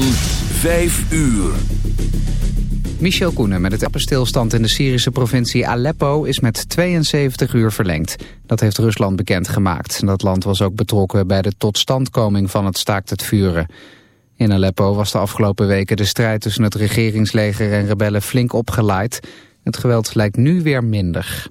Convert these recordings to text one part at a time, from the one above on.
van 5 uur. Michel Koenen met het stilstand in de Syrische provincie Aleppo is met 72 uur verlengd. Dat heeft Rusland bekendgemaakt. Dat land was ook betrokken bij de totstandkoming van het staakt het vuren. In Aleppo was de afgelopen weken de strijd tussen het regeringsleger en rebellen flink opgeleid. Het geweld lijkt nu weer minder.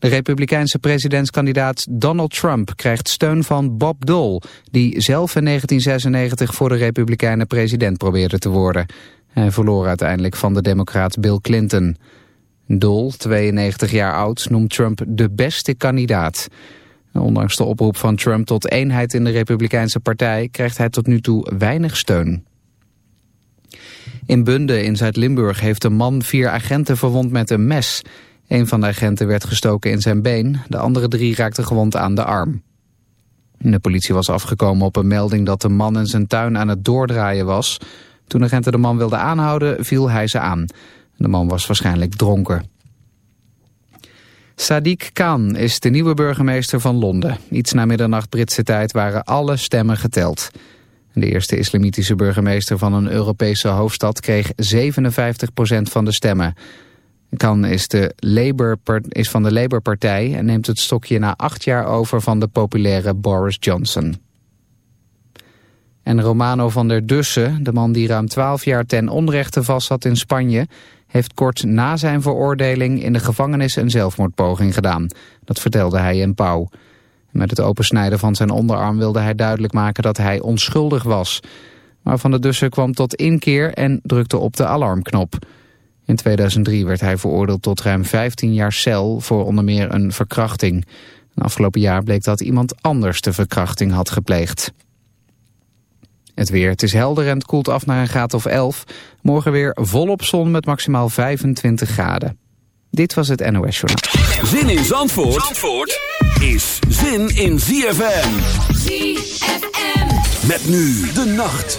De republikeinse presidentskandidaat Donald Trump krijgt steun van Bob Dole... die zelf in 1996 voor de republikeinen president probeerde te worden. Hij verloor uiteindelijk van de democraat Bill Clinton. Dole, 92 jaar oud, noemt Trump de beste kandidaat. Ondanks de oproep van Trump tot eenheid in de republikeinse partij... krijgt hij tot nu toe weinig steun. In Bunde in Zuid-Limburg heeft een man vier agenten verwond met een mes... Een van de agenten werd gestoken in zijn been, de andere drie raakten gewond aan de arm. De politie was afgekomen op een melding dat de man in zijn tuin aan het doordraaien was. Toen agenten de man wilden aanhouden, viel hij ze aan. De man was waarschijnlijk dronken. Sadiq Khan is de nieuwe burgemeester van Londen. Iets na middernacht Britse tijd waren alle stemmen geteld. De eerste islamitische burgemeester van een Europese hoofdstad kreeg 57% van de stemmen. Kan is, de Labour, is van de Labour-partij en neemt het stokje na acht jaar over van de populaire Boris Johnson. En Romano van der Dussen, de man die ruim twaalf jaar ten onrechte vast zat in Spanje... heeft kort na zijn veroordeling in de gevangenis een zelfmoordpoging gedaan. Dat vertelde hij in Pauw. Met het opensnijden van zijn onderarm wilde hij duidelijk maken dat hij onschuldig was. Maar Van der Dussen kwam tot inkeer en drukte op de alarmknop... In 2003 werd hij veroordeeld tot ruim 15 jaar cel voor onder meer een verkrachting. afgelopen jaar bleek dat iemand anders de verkrachting had gepleegd. Het weer. Het is helder en het koelt af naar een graad of 11. Morgen weer volop zon met maximaal 25 graden. Dit was het NOS Journaal. Zin in Zandvoort, Zandvoort is zin in ZFM. ZFM. Met nu de nacht.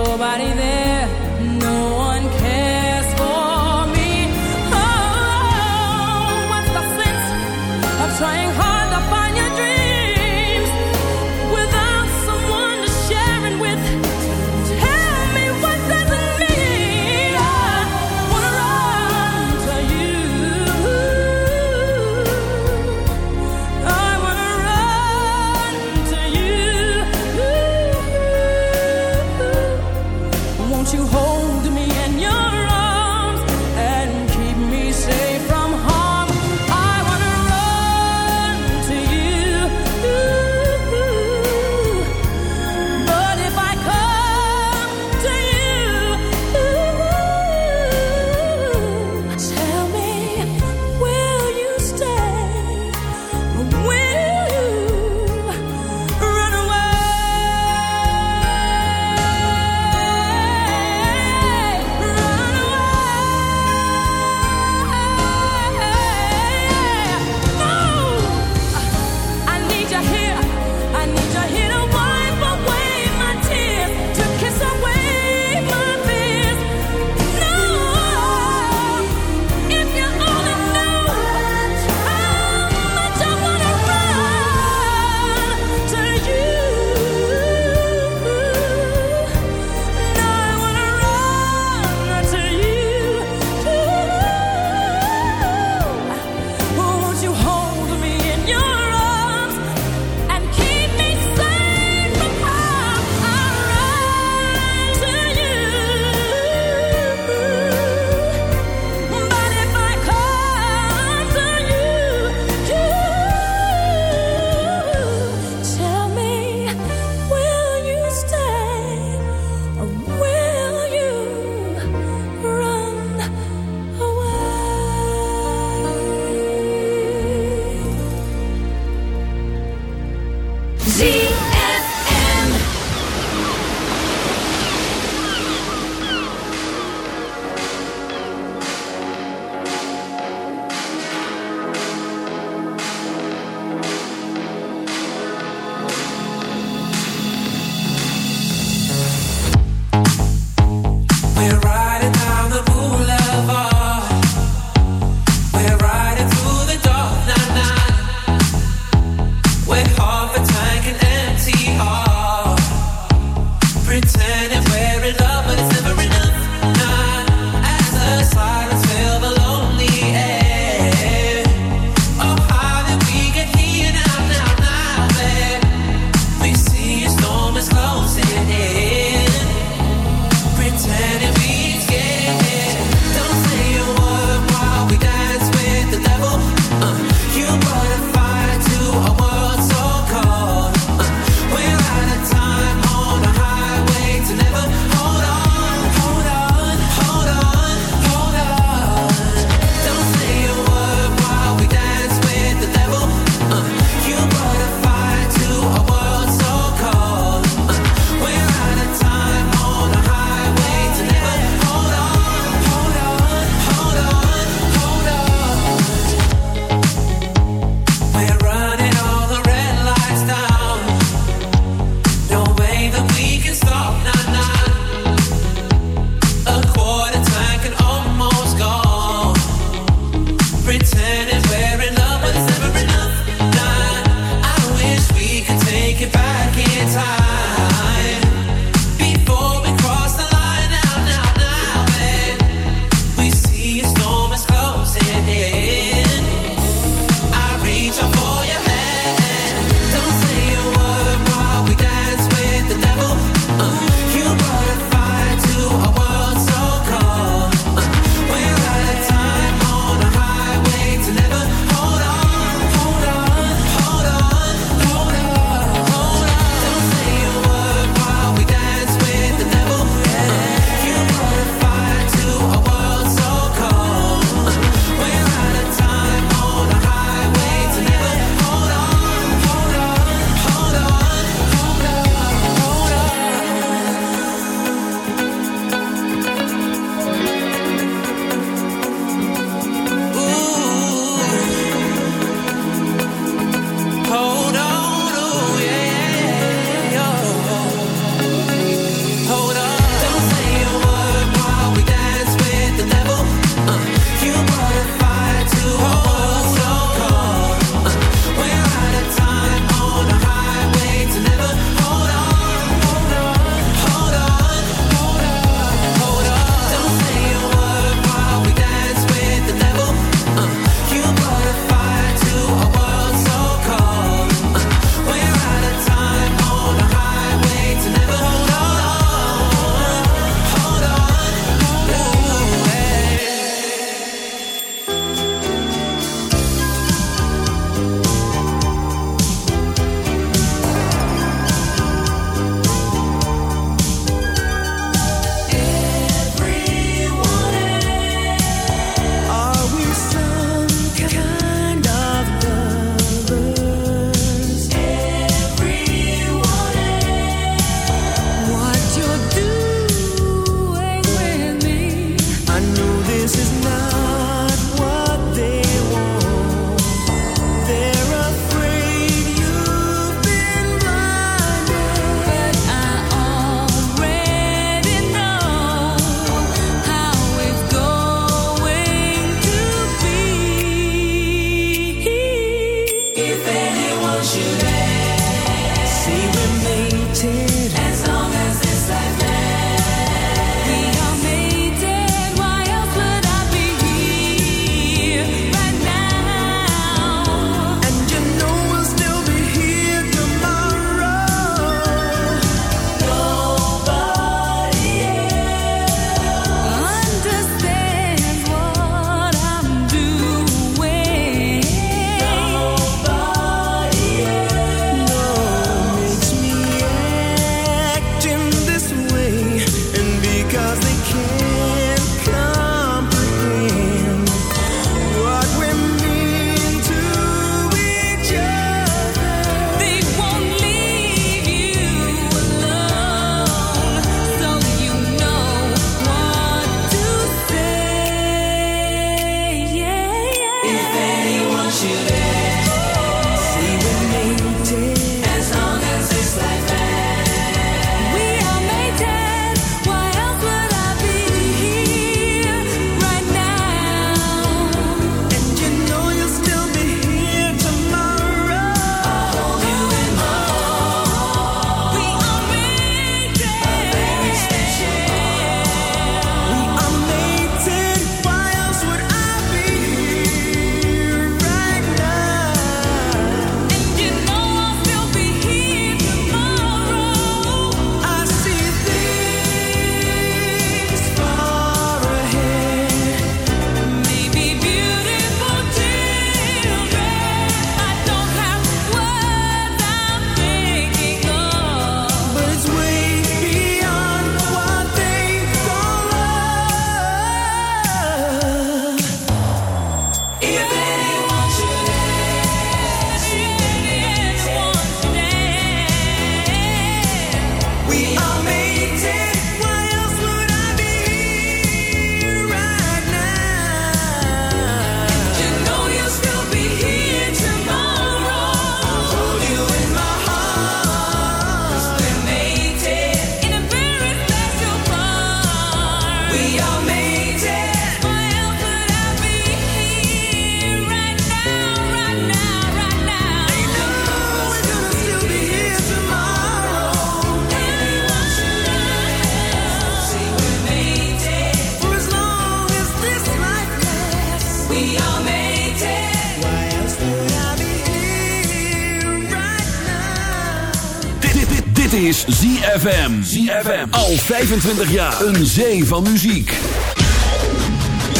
is ZFM. ZFM. Al 25 jaar. Een zee van muziek.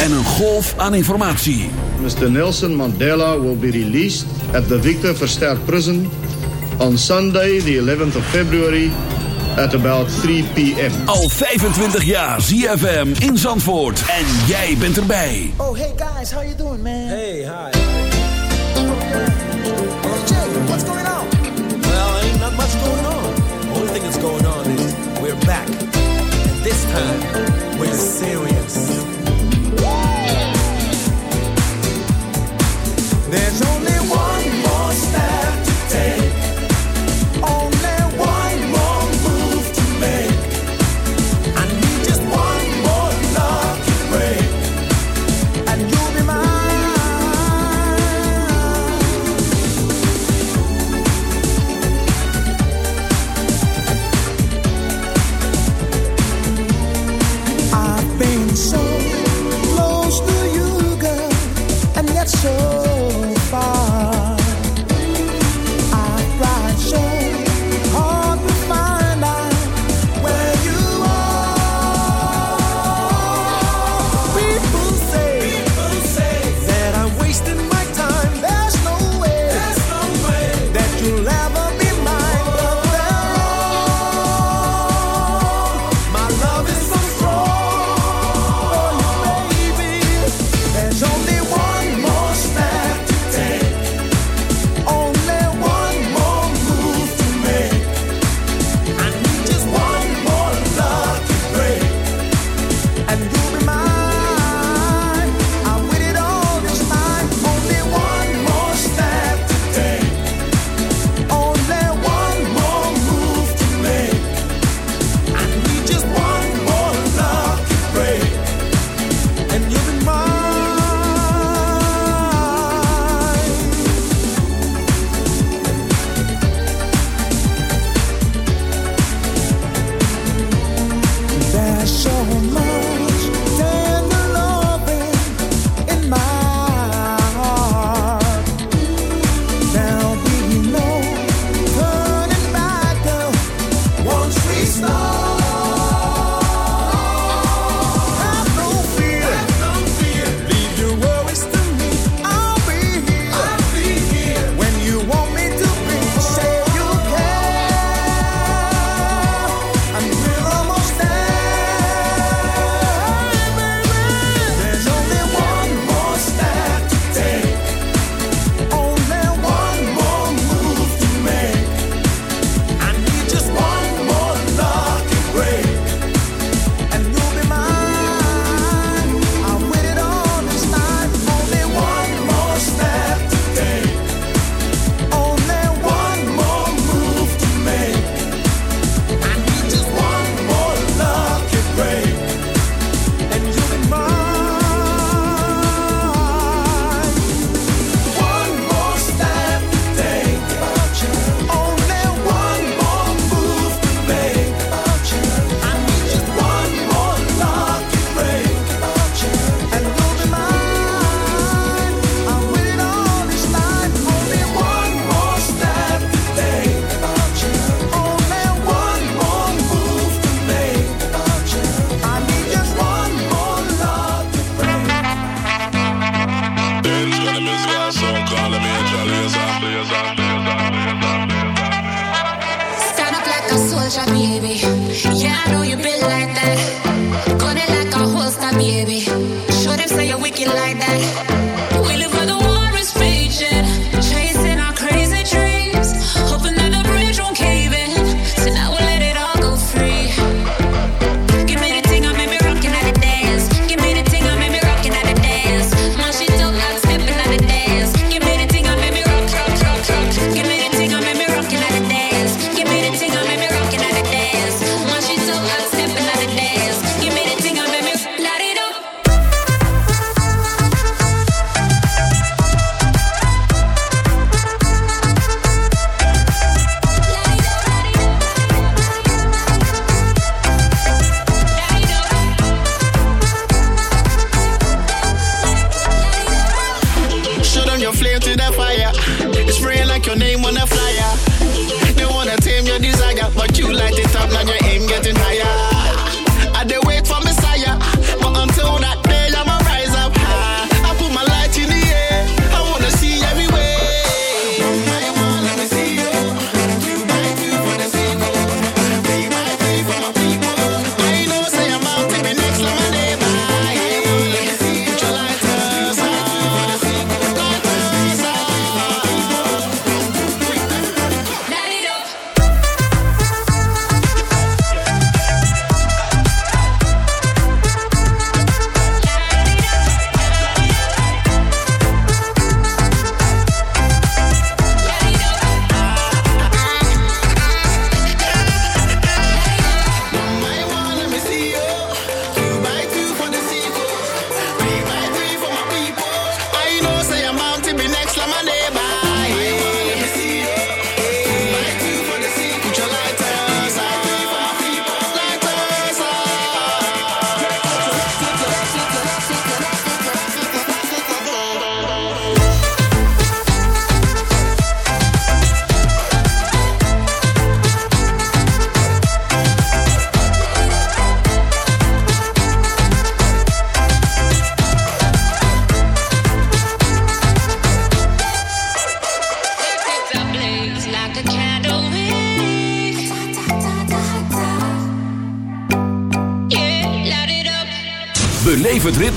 En een golf aan informatie. Mr. Nelson Mandela will be released at the Victor Verster Prison on Sunday, the 11th of February, at about 3 p.m. Al 25 jaar ZFM in Zandvoort. En jij bent erbij. Oh, hey guys, how you doing, man? Hey, hi. Hey, Jay, what's going on? Well, ain't not much going on. Going on is we're back. And this time, we're serious. There's only one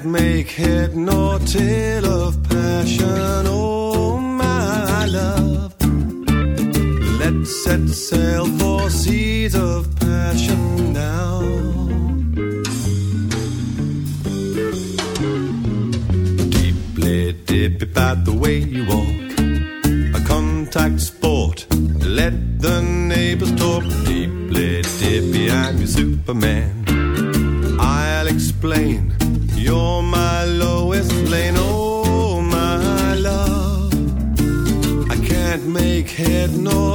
can't make head nor tail of passion, oh my love. Let's set sail for seas of passion now. Deeply dippy by the way you walk, a contact sport. Let the neighbors talk. Deeply dippy, I'm your Superman make head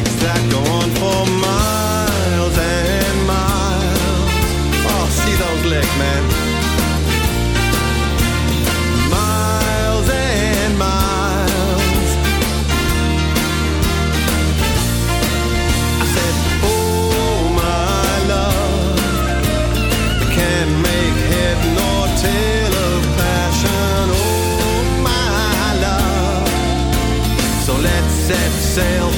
Legs that go on for miles and miles. Oh, see those legs, man. Miles and miles. I said, oh my love. Can't make head nor tail of passion, oh my love. So let's set sail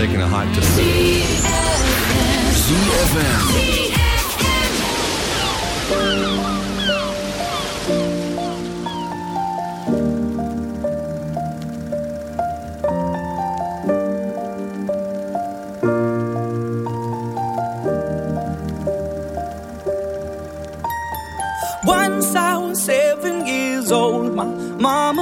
taking a hike to ZFM. Once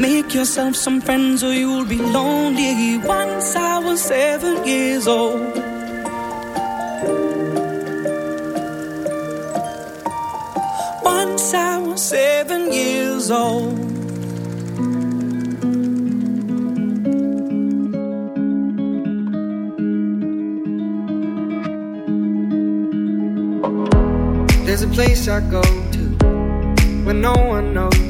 make yourself some friends or you'll be lonely. Once I was seven years old. Once I was seven years old. There's a place I go to when no one knows.